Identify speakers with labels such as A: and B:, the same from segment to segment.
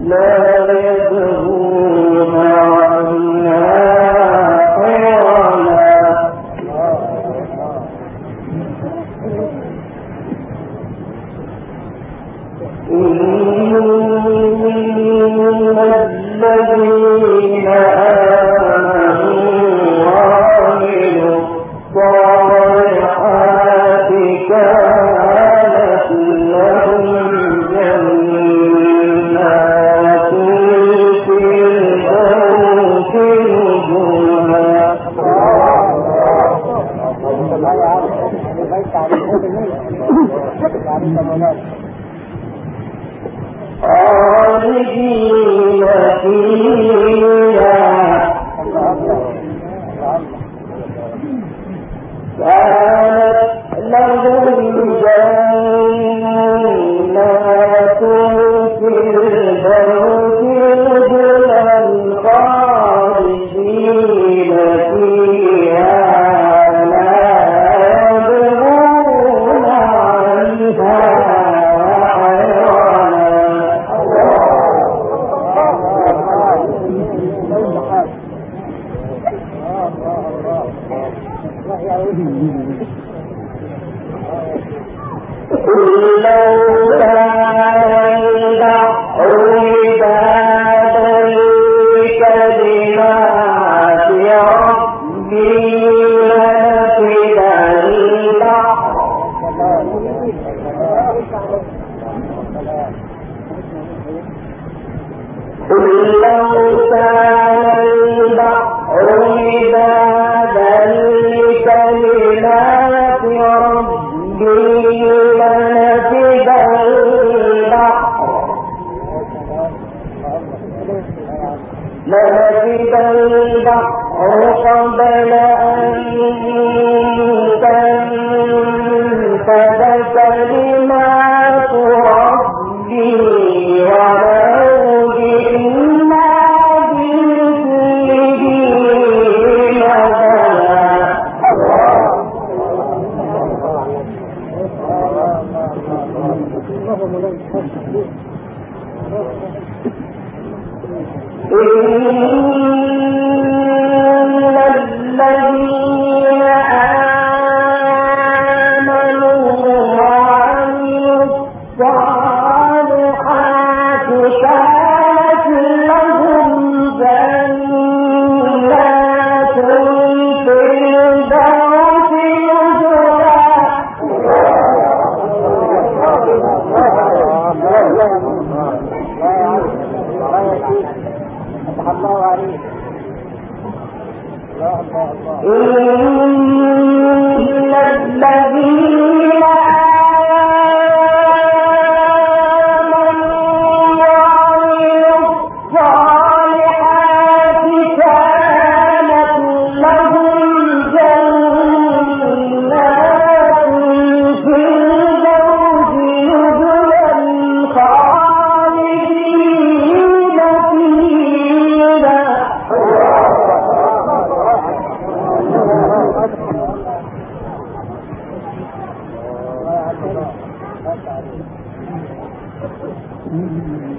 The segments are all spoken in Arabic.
A: لا يدهون عن إن Bye.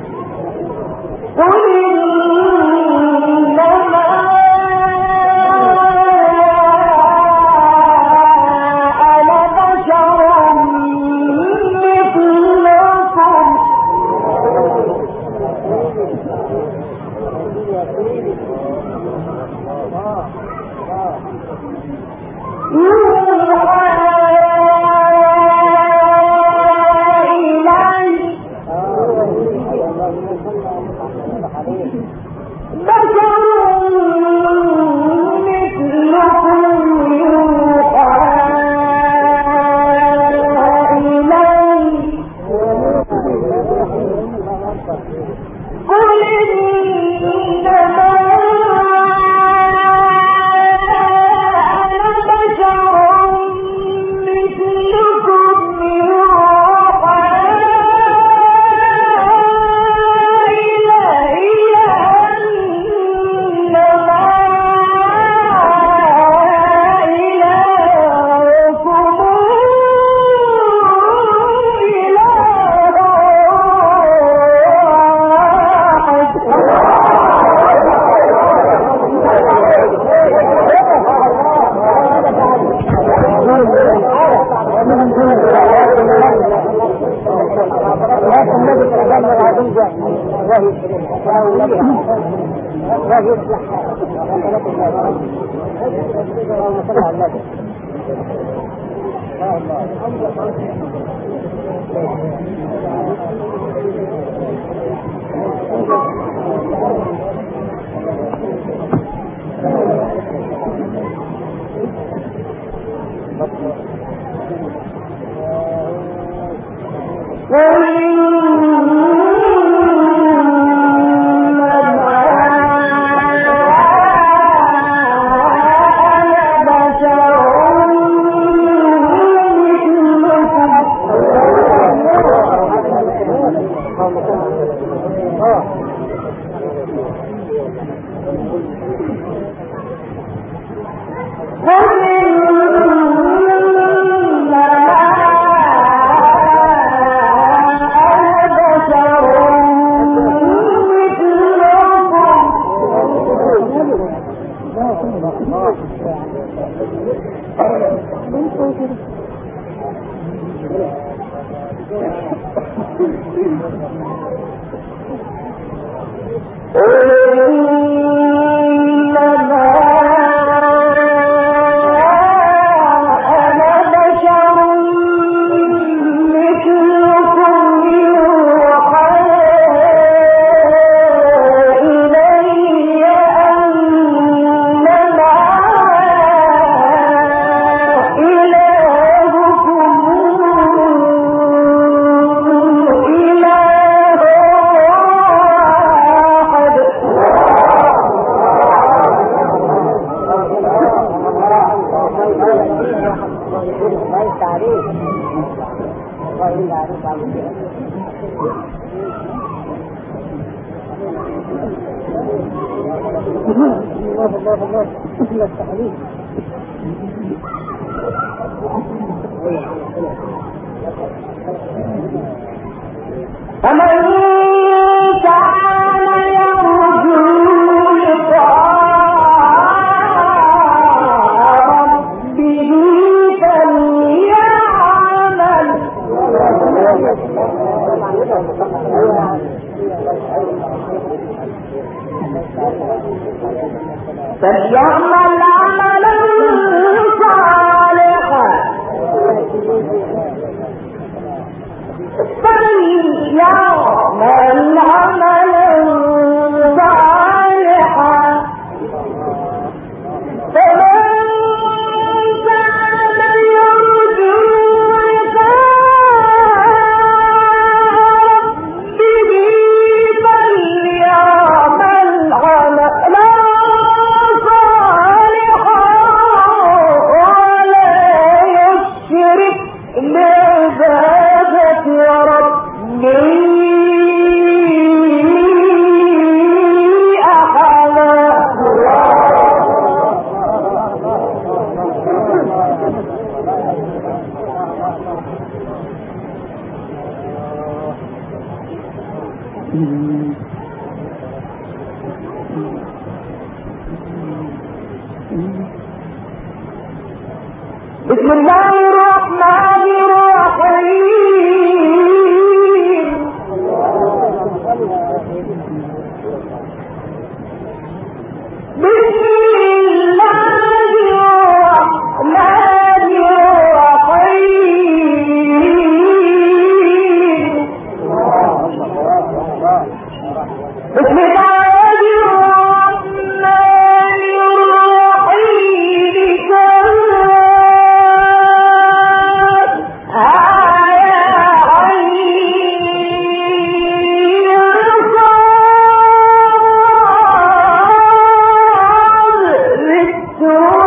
A: ಹೇಳಿದ್ರಿ
B: عليك الله يرضى عليك على الله الله الله الله
A: درمیان no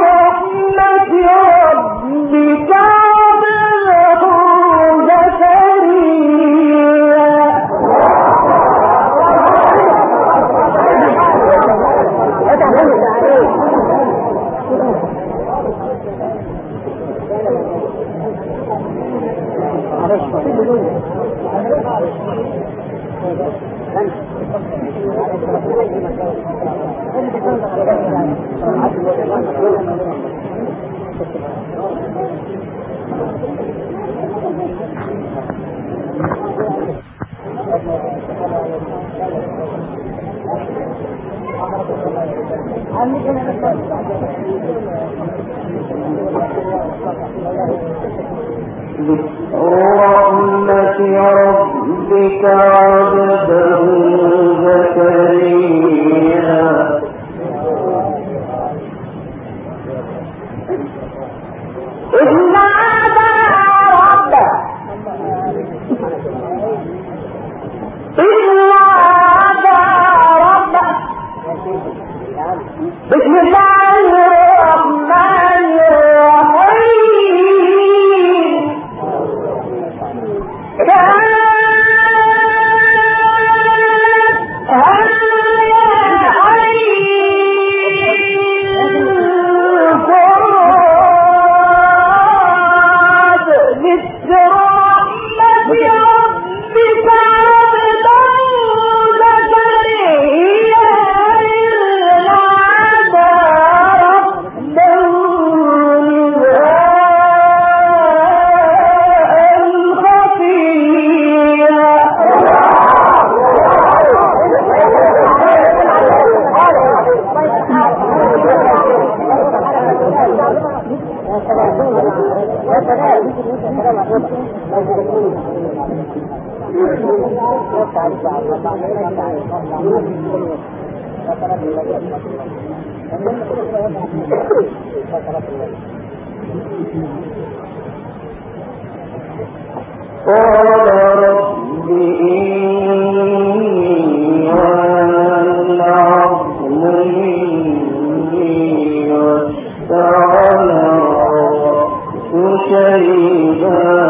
A: شريبا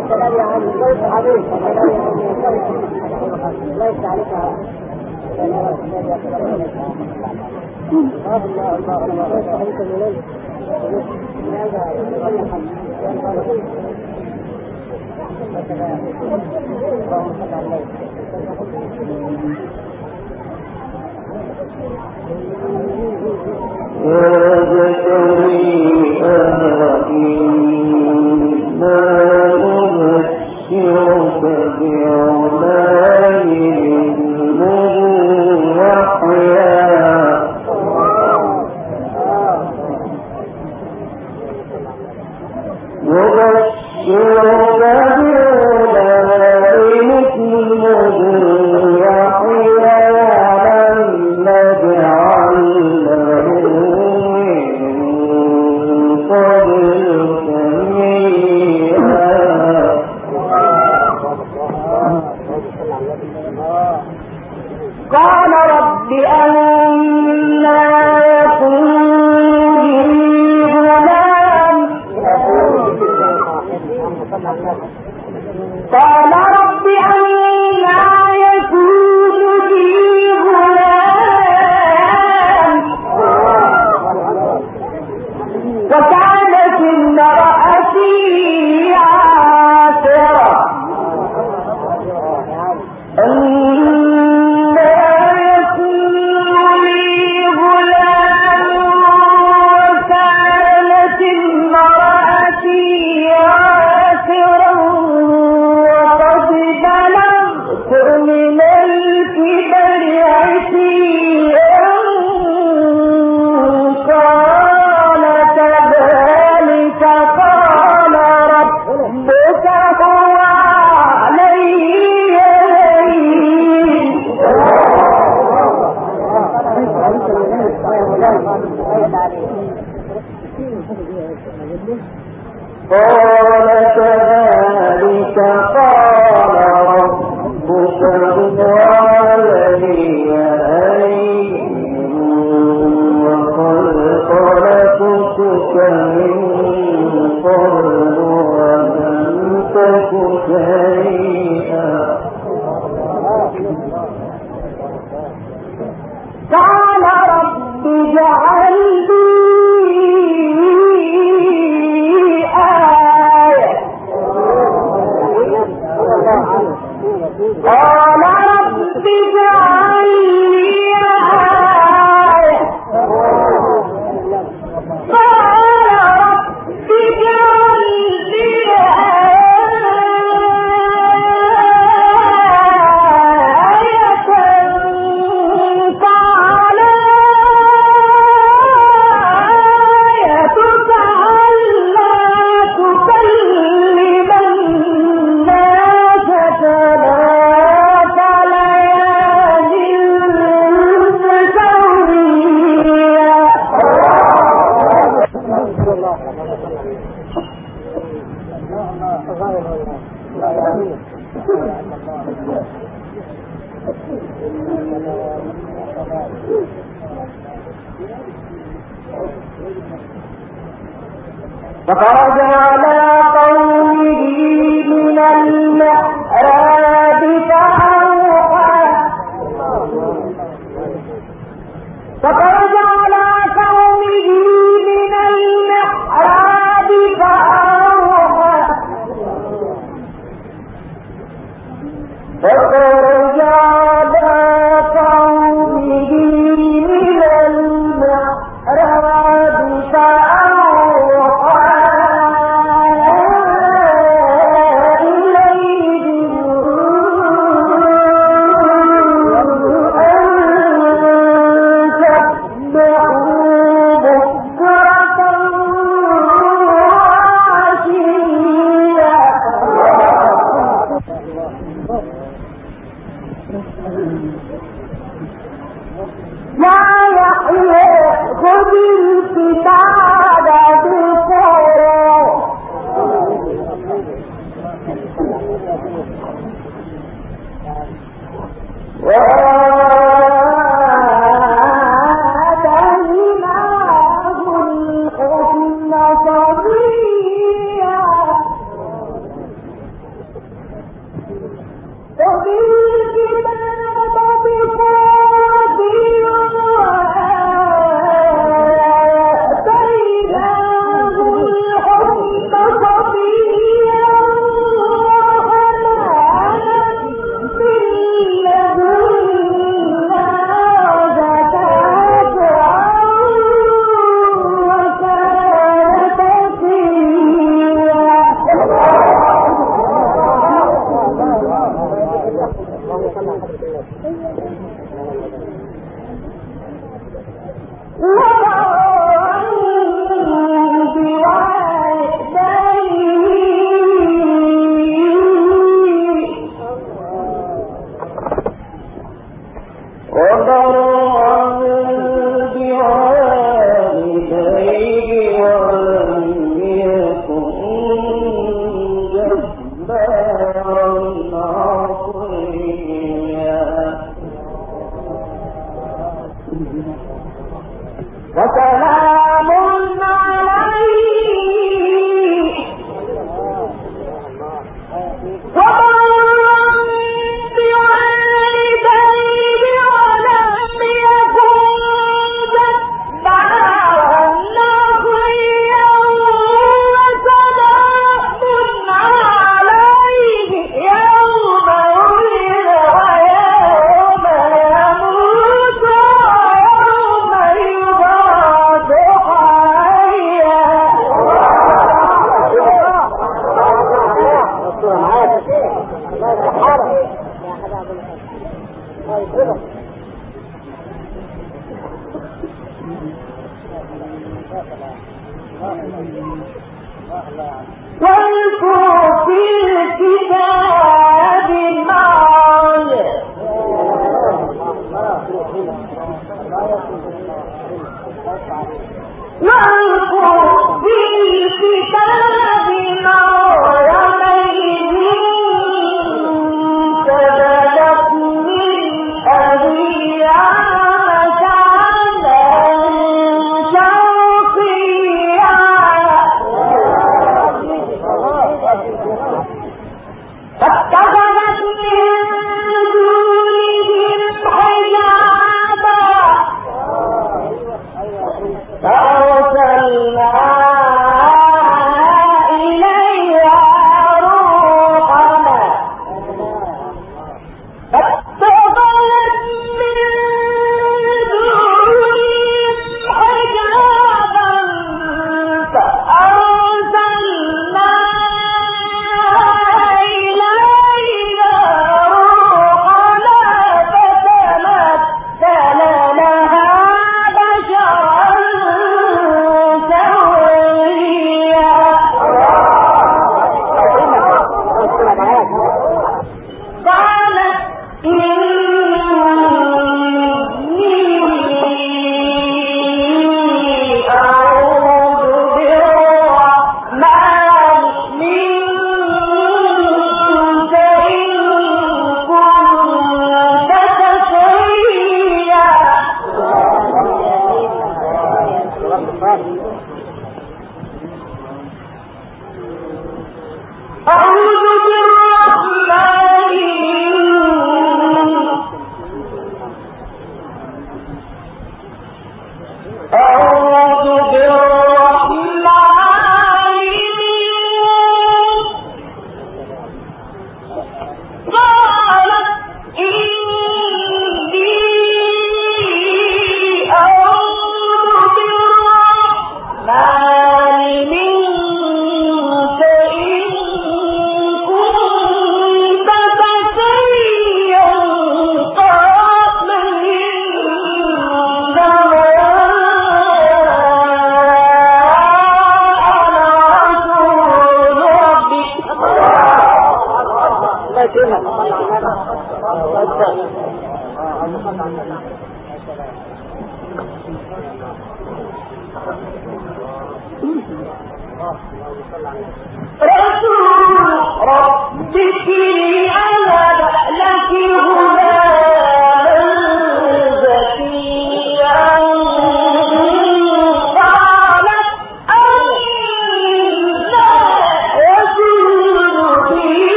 B: يتلوى عن الشيخ عظيم يتلوى عن الشيخ ليس عليك الله الله الله
A: يا ذكري أهل أبشرك بأولاد النبي يحيى قال رب أن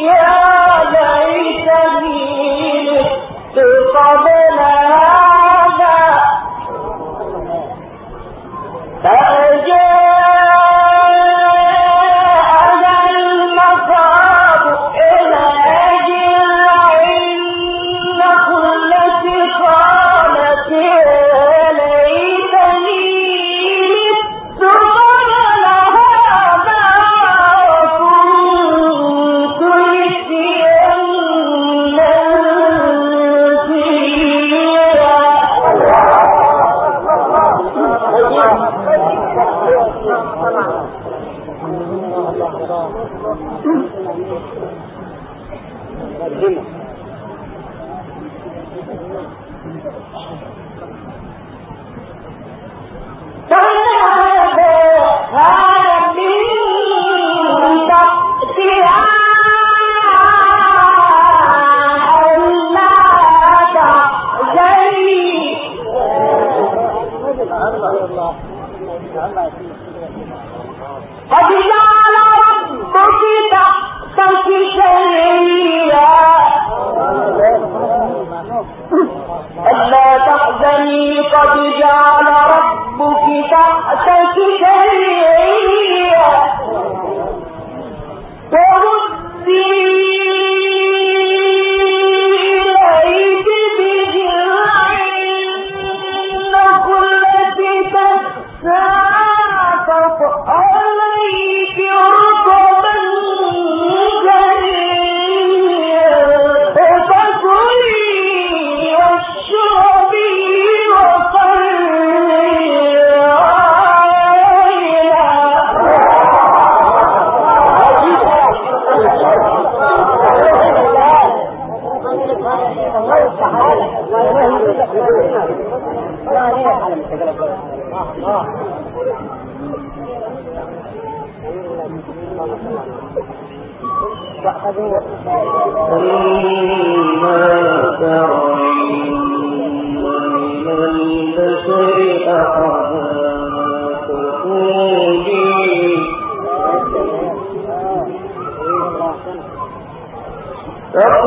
A: يا